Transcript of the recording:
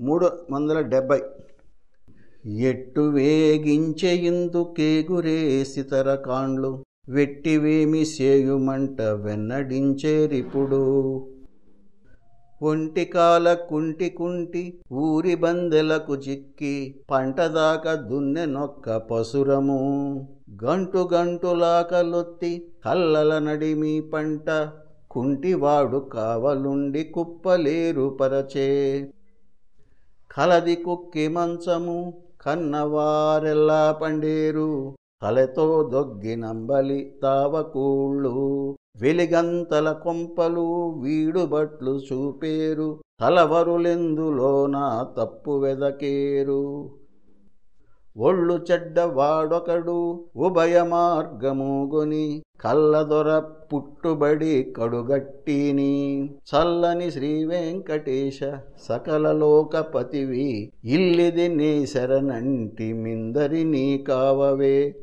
మూడు వందల డెబ్భై. ఎట్టు వేగించె ఇందుకేగురేసితర కాండ్లు వెట్టివేమి సేయుమంట వెన్నడించేరిపుడు ఒంటికాల కుంటి కుంటి ఊరి బందెలకు చిక్కి పంటదాకా దున్నె నొక్క పసురము. గంటు గంటులాకలొత్తి కల్లల నడిమి పంట కుంటివాడు కావలుండి కుప్పలేరు పరచే. కలది కుక్కి మంచము కన్నవారెల్లా పండేరు. కలతో దొగ్గినంబలి తావకూళ్ళు. వెలిగంతల కొంపలు వీడుబట్లు చూపేరు. కలవరులెందులోన తప్పు వెదకేరు. ఒళ్ళు చెడ్డ వాడొకడు ఉభయ మార్గముగొని కల్లదొర పుట్టుబడి కడుగట్టిని. చల్లని శ్రీ వెంకటేశ సకల లోకపతివి ఇల్లిది నీ శరణంటి మిందరి నీ కావవే.